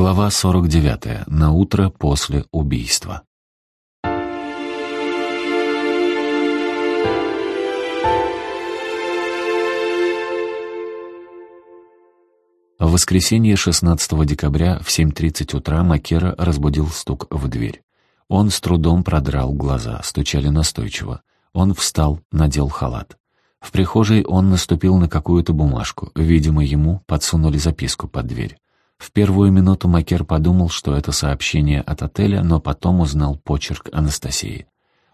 Глава 49. На утро после убийства. В воскресенье 16 декабря в 7.30 утра Макера разбудил стук в дверь. Он с трудом продрал глаза, стучали настойчиво. Он встал, надел халат. В прихожей он наступил на какую-то бумажку. Видимо, ему подсунули записку под дверь. В первую минуту Макер подумал, что это сообщение от отеля, но потом узнал почерк Анастасии.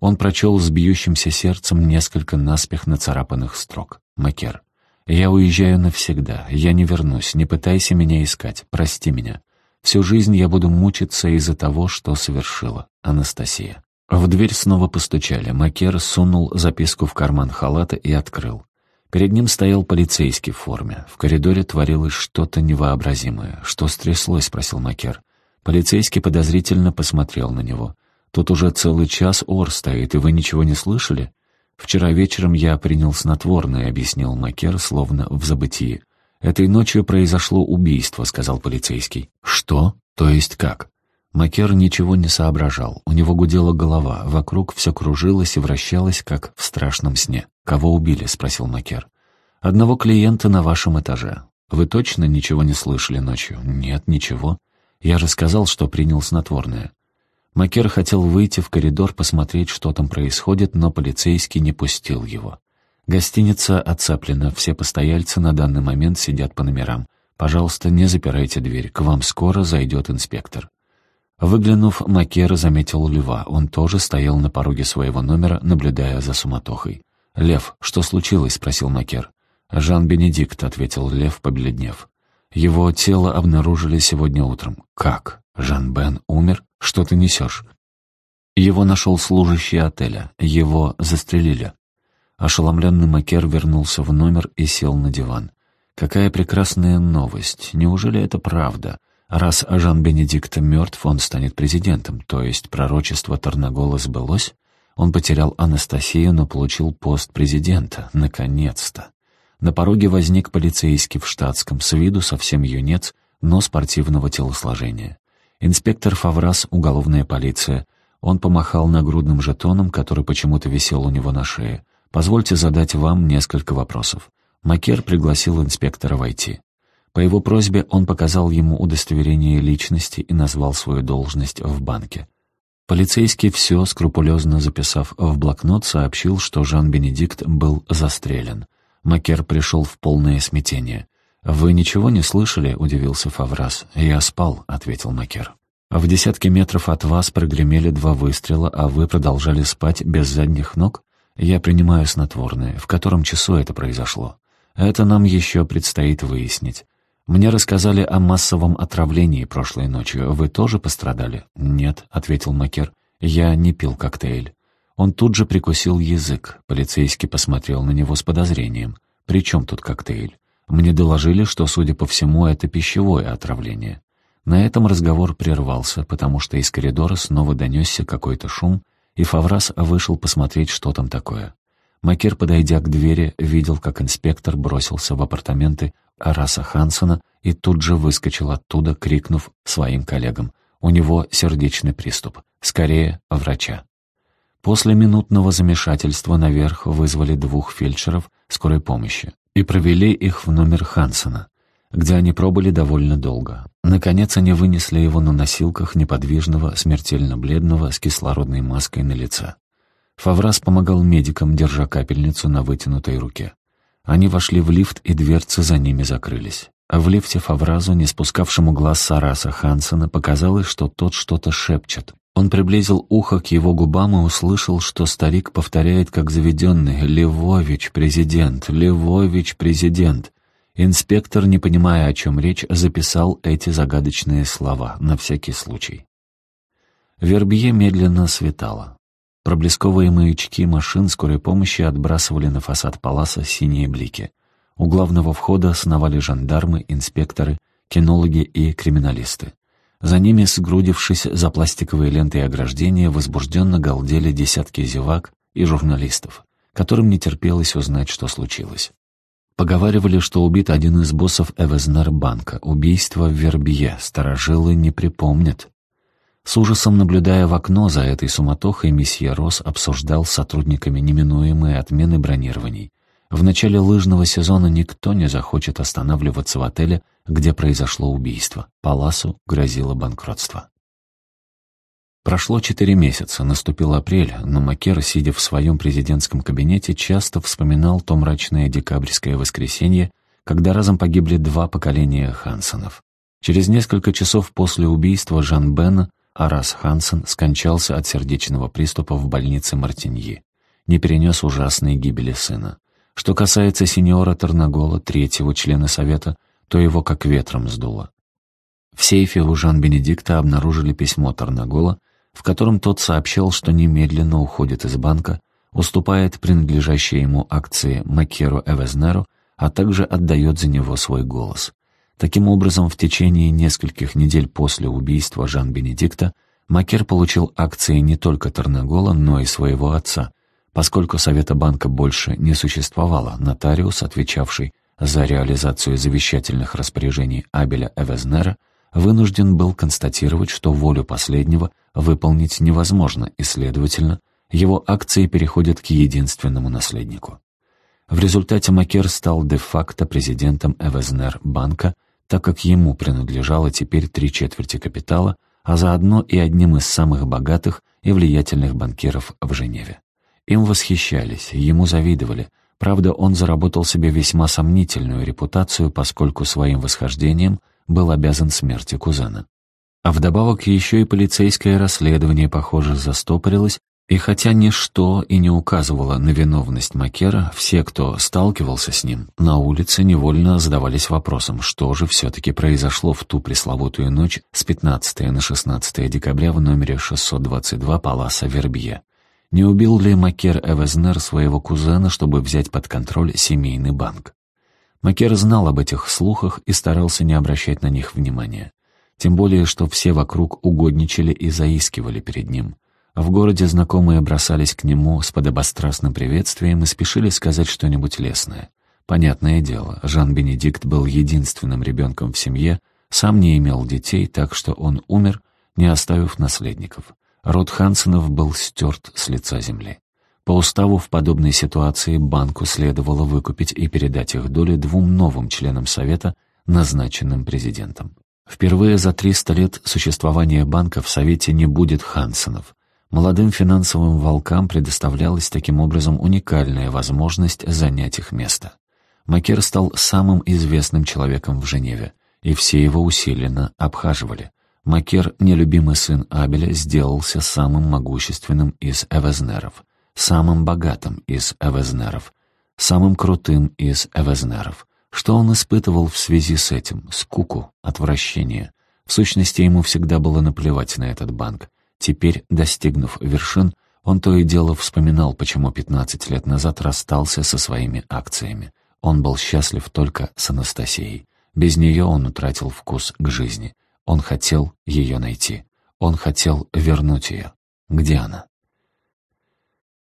Он прочел с бьющимся сердцем несколько наспех нацарапанных строк. Макер. «Я уезжаю навсегда. Я не вернусь. Не пытайся меня искать. Прости меня. Всю жизнь я буду мучиться из-за того, что совершила. Анастасия». В дверь снова постучали. Макер сунул записку в карман халата и открыл. Перед ним стоял полицейский в форме. В коридоре творилось что-то невообразимое. «Что стряслось?» — спросил Макер. Полицейский подозрительно посмотрел на него. «Тут уже целый час ор стоит, и вы ничего не слышали?» «Вчера вечером я принял снотворное», — объяснил Макер, словно в забытии. «Этой ночью произошло убийство», — сказал полицейский. «Что? То есть как?» Макер ничего не соображал. У него гудела голова, вокруг все кружилось и вращалось, как в страшном сне. «Кого убили?» — спросил Макер. «Одного клиента на вашем этаже. Вы точно ничего не слышали ночью?» «Нет, ничего. Я же сказал, что принял снотворное». Макер хотел выйти в коридор, посмотреть, что там происходит, но полицейский не пустил его. Гостиница оцеплена, все постояльцы на данный момент сидят по номерам. Пожалуйста, не запирайте дверь, к вам скоро зайдет инспектор. Выглянув, Макер заметил льва. Он тоже стоял на пороге своего номера, наблюдая за суматохой. «Лев, что случилось?» — спросил Макер. «Жан-Бенедикт», — ответил Лев, побледнев. «Его тело обнаружили сегодня утром». «Как? Жан-Бен умер? Что ты несешь?» Его нашел служащий отеля. Его застрелили. Ошеломленный Макер вернулся в номер и сел на диван. «Какая прекрасная новость! Неужели это правда? Раз Жан-Бенедикт мертв, он станет президентом, то есть пророчество Тарнагола сбылось?» Он потерял Анастасию, но получил пост президента. Наконец-то. На пороге возник полицейский в штатском, с виду совсем юнец, но спортивного телосложения. Инспектор Фаврас, уголовная полиция. Он помахал нагрудным жетоном, который почему-то висел у него на шее. «Позвольте задать вам несколько вопросов». Макер пригласил инспектора войти. По его просьбе он показал ему удостоверение личности и назвал свою должность в банке. Полицейский все, скрупулезно записав в блокнот, сообщил, что Жан-Бенедикт был застрелен. Макер пришел в полное смятение. «Вы ничего не слышали?» — удивился Фаврас. «Я спал», — ответил Макер. «В десятке метров от вас прогремели два выстрела, а вы продолжали спать без задних ног? Я принимаю снотворное. В котором часу это произошло? Это нам еще предстоит выяснить. «Мне рассказали о массовом отравлении прошлой ночью. Вы тоже пострадали?» «Нет», — ответил Макер. «Я не пил коктейль». Он тут же прикусил язык. Полицейский посмотрел на него с подозрением. «При чем тут коктейль?» Мне доложили, что, судя по всему, это пищевое отравление. На этом разговор прервался, потому что из коридора снова донесся какой-то шум, и Фаврас вышел посмотреть, что там такое. Макер, подойдя к двери, видел, как инспектор бросился в апартаменты Араса Хансона и тут же выскочил оттуда, крикнув своим коллегам. У него сердечный приступ. Скорее, врача. После минутного замешательства наверх вызвали двух фельдшеров скорой помощи и провели их в номер Хансона, где они пробыли довольно долго. Наконец они вынесли его на носилках неподвижного, смертельно бледного, с кислородной маской на лице. Фаврас помогал медикам, держа капельницу на вытянутой руке. Они вошли в лифт, и дверцы за ними закрылись. А в лифте Фавразу, не спускавшему глаз Сараса Хансена, показалось, что тот что-то шепчет. Он приблизил ухо к его губам и услышал, что старик повторяет, как заведенный «Левович, президент! Левович, президент!» Инспектор, не понимая, о чем речь, записал эти загадочные слова на всякий случай. Вербье медленно светало. Проблесковые маячки машин скорой помощи отбрасывали на фасад паласа синие блики. У главного входа сновали жандармы, инспекторы, кинологи и криминалисты. За ними, сгрудившись за пластиковые ленты ограждения, возбужденно галдели десятки зевак и журналистов, которым не терпелось узнать, что случилось. Поговаривали, что убит один из боссов Эвезнер-банка. Убийство в Вербье сторожилы не припомнят. С ужасом наблюдая в окно за этой суматохой, месье Рос обсуждал с сотрудниками неминуемые отмены бронирований. В начале лыжного сезона никто не захочет останавливаться в отеле, где произошло убийство. Паласу грозило банкротство. Прошло четыре месяца, наступил апрель, но Макер, сидя в своем президентском кабинете, часто вспоминал то мрачное декабрьское воскресенье, когда разом погибли два поколения Хансонов. Через несколько часов после убийства Жан Бена Арас Хансен скончался от сердечного приступа в больнице Мартиньи. Не перенес ужасной гибели сына. Что касается сеньора Тарнагола, третьего члена совета, то его как ветром сдуло. В сейфе у Жан-Бенедикта обнаружили письмо Тарнагола, в котором тот сообщал, что немедленно уходит из банка, уступает принадлежащие ему акции Макеру Эвезнеру, а также отдает за него свой голос. Таким образом, в течение нескольких недель после убийства Жан-Бенедикта Макер получил акции не только Тарнагола, но и своего отца. Поскольку Совета банка больше не существовало, нотариус, отвечавший за реализацию завещательных распоряжений Абеля Эвезнера, вынужден был констатировать, что волю последнего выполнить невозможно, и, следовательно, его акции переходят к единственному наследнику. В результате Макер стал де-факто президентом Эвезнер банка, так как ему принадлежало теперь три четверти капитала, а заодно и одним из самых богатых и влиятельных банкиров в Женеве. Им восхищались, ему завидовали, правда, он заработал себе весьма сомнительную репутацию, поскольку своим восхождением был обязан смерти кузена. А вдобавок еще и полицейское расследование, похоже, застопорилось, и хотя ничто и не указывало на виновность Макера, все, кто сталкивался с ним, на улице невольно задавались вопросом, что же все-таки произошло в ту пресловутую ночь с 15 на 16 декабря в номере 622 Паласа Вербье. Не убил ли Макер Эвезнер своего кузена, чтобы взять под контроль семейный банк? Макер знал об этих слухах и старался не обращать на них внимания. Тем более, что все вокруг угодничали и заискивали перед ним — в городе знакомые бросались к нему с подобострастным приветствием и спешили сказать что-нибудь лестное. Понятное дело, Жан-Бенедикт был единственным ребенком в семье, сам не имел детей, так что он умер, не оставив наследников. Род Хансенов был стерт с лица земли. По уставу в подобной ситуации банку следовало выкупить и передать их доли двум новым членам Совета, назначенным президентом. Впервые за 300 лет существования банка в Совете не будет Хансенов. Молодым финансовым волкам предоставлялась таким образом уникальная возможность занять их место. Макер стал самым известным человеком в Женеве, и все его усиленно обхаживали. Макер, нелюбимый сын Абеля, сделался самым могущественным из эвезнеров, самым богатым из эвезнеров, самым крутым из эвезнеров. Что он испытывал в связи с этим? Скуку, отвращение. В сущности, ему всегда было наплевать на этот банк. Теперь, достигнув вершин, он то и дело вспоминал, почему 15 лет назад расстался со своими акциями. Он был счастлив только с Анастасией. Без нее он утратил вкус к жизни. Он хотел ее найти. Он хотел вернуть ее. Где она?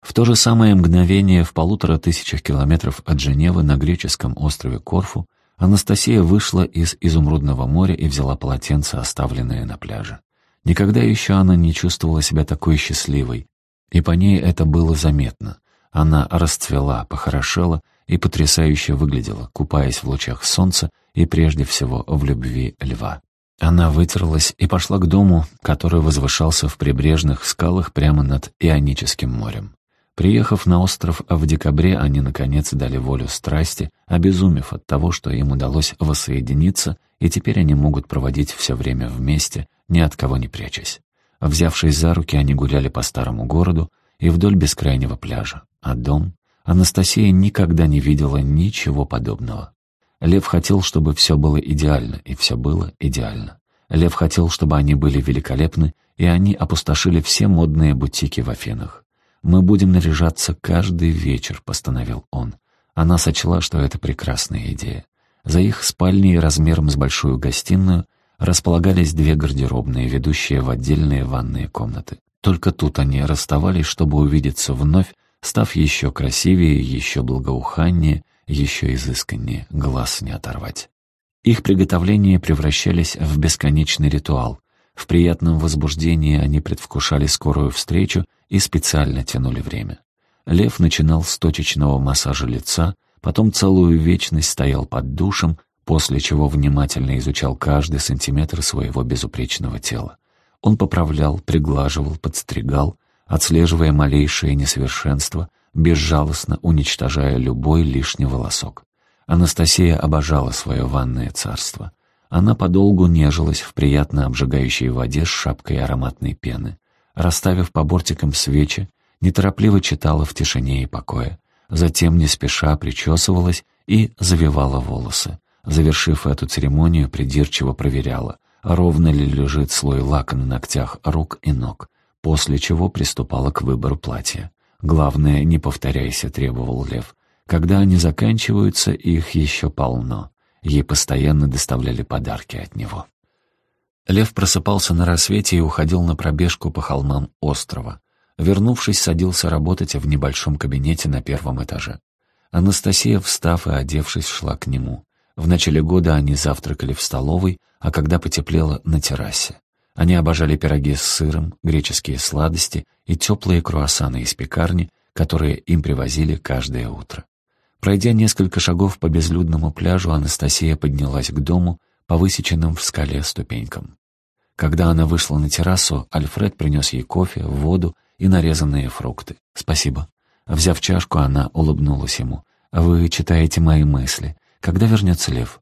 В то же самое мгновение в полутора тысячах километров от Женевы на греческом острове Корфу Анастасия вышла из Изумрудного моря и взяла полотенце, оставленное на пляже. Никогда еще она не чувствовала себя такой счастливой, и по ней это было заметно. Она расцвела, похорошела и потрясающе выглядела, купаясь в лучах солнца и прежде всего в любви льва. Она вытерлась и пошла к дому, который возвышался в прибрежных скалах прямо над Ионическим морем. Приехав на остров в декабре, они, наконец, дали волю страсти, обезумев от того, что им удалось воссоединиться, и теперь они могут проводить все время вместе, ни от кого не прячась. Взявшись за руки, они гуляли по старому городу и вдоль бескрайнего пляжа. А дом? Анастасия никогда не видела ничего подобного. Лев хотел, чтобы все было идеально, и все было идеально. Лев хотел, чтобы они были великолепны, и они опустошили все модные бутики в Афинах. «Мы будем наряжаться каждый вечер», — постановил он. Она сочла, что это прекрасная идея. За их спальней размером с большую гостиную располагались две гардеробные, ведущие в отдельные ванные комнаты. Только тут они расставались, чтобы увидеться вновь, став еще красивее, еще благоуханнее, еще изысканнее, глаз не оторвать. Их приготовления превращались в бесконечный ритуал. В приятном возбуждении они предвкушали скорую встречу и специально тянули время. Лев начинал с точечного массажа лица, потом целую вечность стоял под душем, после чего внимательно изучал каждый сантиметр своего безупречного тела. Он поправлял, приглаживал, подстригал, отслеживая малейшие несовершенства, безжалостно уничтожая любой лишний волосок. Анастасия обожала свое ванное царство. Она подолгу нежилась в приятно обжигающей воде с шапкой ароматной пены. Расставив по бортикам свечи, неторопливо читала в тишине и покое. Затем не спеша причесывалась и завивала волосы. Завершив эту церемонию, придирчиво проверяла, ровно ли лежит слой лака на ногтях рук и ног, после чего приступала к выбору платья. Главное, не повторяйся, требовал Лев. Когда они заканчиваются, их еще полно. Ей постоянно доставляли подарки от него. Лев просыпался на рассвете и уходил на пробежку по холмам острова. Вернувшись, садился работать в небольшом кабинете на первом этаже. Анастасия, встав и одевшись, шла к нему. В начале года они завтракали в столовой, а когда потеплело — на террасе. Они обожали пироги с сыром, греческие сладости и теплые круассаны из пекарни, которые им привозили каждое утро. Пройдя несколько шагов по безлюдному пляжу, Анастасия поднялась к дому по высеченным в скале ступенькам. Когда она вышла на террасу, Альфред принес ей кофе, воду и нарезанные фрукты. «Спасибо». Взяв чашку, она улыбнулась ему. «Вы читаете мои мысли. Когда вернется Лев?»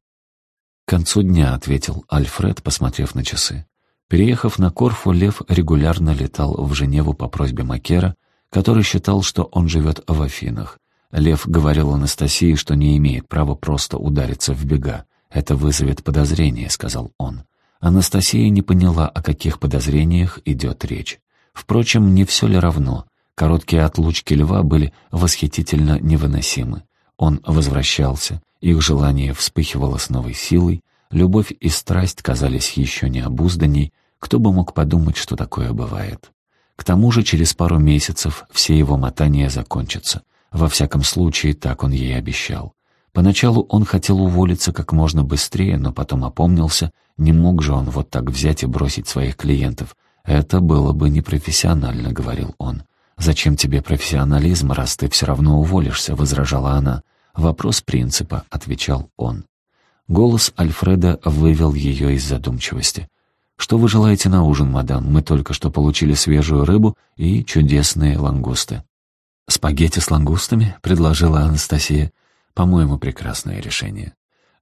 «К концу дня», — ответил Альфред, посмотрев на часы. Переехав на Корфу, Лев регулярно летал в Женеву по просьбе Макера, который считал, что он живет в Афинах. Лев говорил Анастасии, что не имеет права просто удариться в бега. «Это вызовет подозрение», — сказал он. Анастасия не поняла, о каких подозрениях идет речь. Впрочем, не все ли равно? Короткие отлучки льва были восхитительно невыносимы. Он возвращался, их желание вспыхивало с новой силой, любовь и страсть казались еще необузданней, кто бы мог подумать, что такое бывает. К тому же через пару месяцев все его мотания закончатся. Во всяком случае, так он ей обещал. Поначалу он хотел уволиться как можно быстрее, но потом опомнился, не мог же он вот так взять и бросить своих клиентов, «Это было бы непрофессионально», — говорил он. «Зачем тебе профессионализм, раз ты все равно уволишься?» — возражала она. «Вопрос принципа», — отвечал он. Голос Альфреда вывел ее из задумчивости. «Что вы желаете на ужин, мадам? Мы только что получили свежую рыбу и чудесные лангусты». «Спагетти с лангустами?» — предложила Анастасия. «По-моему, прекрасное решение».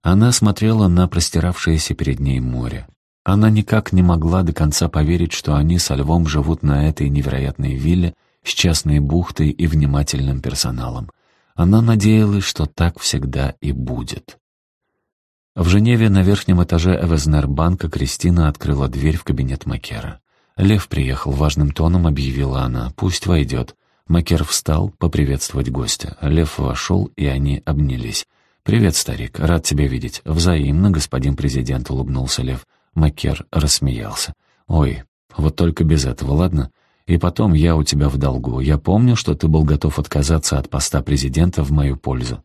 Она смотрела на простиравшееся перед ней море. Она никак не могла до конца поверить, что они со Львом живут на этой невероятной вилле с частной бухтой и внимательным персоналом. Она надеялась, что так всегда и будет. В Женеве на верхнем этаже Эвезнер-банка Кристина открыла дверь в кабинет Макера. «Лев приехал важным тоном», — объявила она. «Пусть войдет». Макер встал поприветствовать гостя. Лев вошел, и они обнялись. «Привет, старик. Рад тебя видеть». «Взаимно, господин президент», — улыбнулся Лев. Макер рассмеялся. «Ой, вот только без этого, ладно? И потом я у тебя в долгу. Я помню, что ты был готов отказаться от поста президента в мою пользу».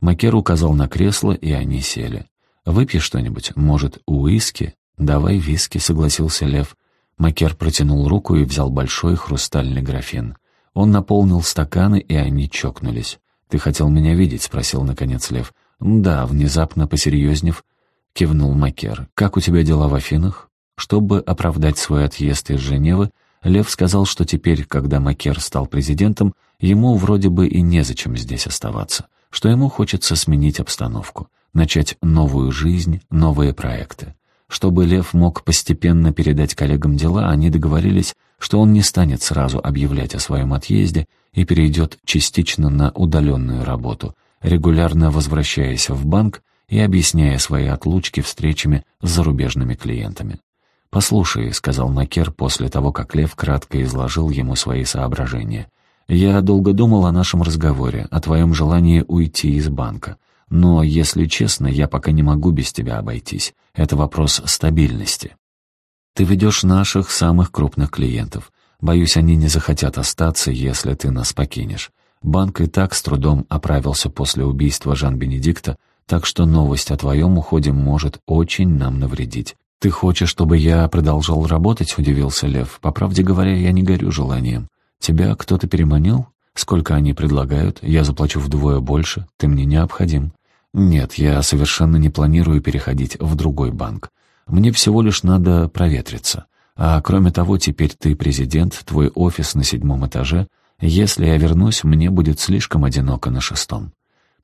Макер указал на кресло, и они сели. «Выпьешь что-нибудь? Может, уиски?» «Давай виски», — согласился Лев. Макер протянул руку и взял большой хрустальный графин. Он наполнил стаканы, и они чокнулись. «Ты хотел меня видеть?» — спросил, наконец, Лев. «Да», — внезапно посерьезнев, кивнул Макер. «Как у тебя дела в Афинах?» Чтобы оправдать свой отъезд из Женевы, Лев сказал, что теперь, когда Макер стал президентом, ему вроде бы и незачем здесь оставаться, что ему хочется сменить обстановку, начать новую жизнь, новые проекты. Чтобы Лев мог постепенно передать коллегам дела, они договорились, что он не станет сразу объявлять о своем отъезде и перейдет частично на удаленную работу, регулярно возвращаясь в банк и объясняя свои отлучки встречами с зарубежными клиентами. «Послушай», — сказал Макер после того, как Лев кратко изложил ему свои соображения, «я долго думал о нашем разговоре, о твоем желании уйти из банка. Но, если честно, я пока не могу без тебя обойтись. Это вопрос стабильности. Ты ведешь наших самых крупных клиентов. Боюсь, они не захотят остаться, если ты нас покинешь. Банк и так с трудом оправился после убийства Жан-Бенедикта, так что новость о твоем уходе может очень нам навредить. «Ты хочешь, чтобы я продолжал работать?» — удивился Лев. «По правде говоря, я не горю желанием. Тебя кто-то переманил? Сколько они предлагают? Я заплачу вдвое больше. Ты мне необходим». «Нет, я совершенно не планирую переходить в другой банк. Мне всего лишь надо проветриться. А кроме того, теперь ты президент, твой офис на седьмом этаже — если я вернусь, мне будет слишком одиноко на шестом.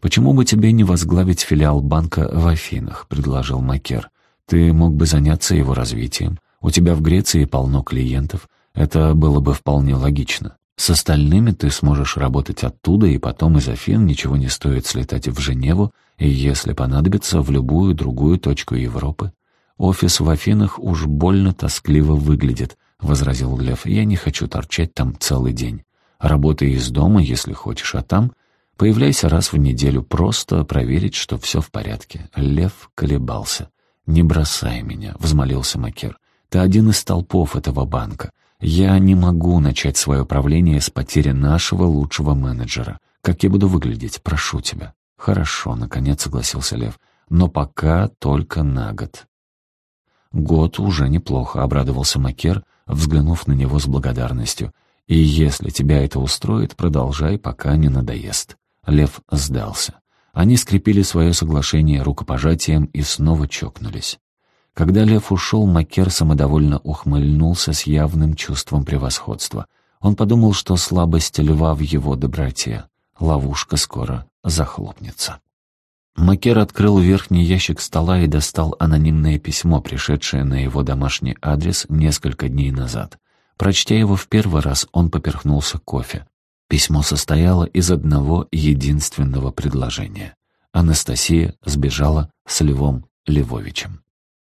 «Почему бы тебе не возглавить филиал банка в Афинах?» — предложил Макер. «Ты мог бы заняться его развитием. У тебя в Греции полно клиентов. Это было бы вполне логично. С остальными ты сможешь работать оттуда, и потом из Афин ничего не стоит слетать в Женеву, и, если понадобится, в любую другую точку Европы. Офис в Афинах уж больно тоскливо выглядит», — возразил Лев. «Я не хочу торчать там целый день. Работай из дома, если хочешь, а там появляйся раз в неделю, просто проверить, что все в порядке». Лев колебался. «Не бросай меня», — взмолился Макер. «Ты один из толпов этого банка. Я не могу начать свое правление с потери нашего лучшего менеджера. Как я буду выглядеть? Прошу тебя». «Хорошо», — наконец согласился Лев. «Но пока только на год». «Год уже неплохо», — обрадовался Макер, взглянув на него с благодарностью. И если тебя это устроит, продолжай, пока не надоест». Лев сдался. Они скрепили свое соглашение рукопожатием и снова чокнулись. Когда Лев ушел, Макер самодовольно ухмыльнулся с явным чувством превосходства. Он подумал, что слабость льва в его доброте. Ловушка скоро захлопнется. Макер открыл верхний ящик стола и достал анонимное письмо, пришедшее на его домашний адрес несколько дней назад. Прочтя его в первый раз, он поперхнулся кофе. Письмо состояло из одного единственного предложения. Анастасия сбежала с Львом Львовичем.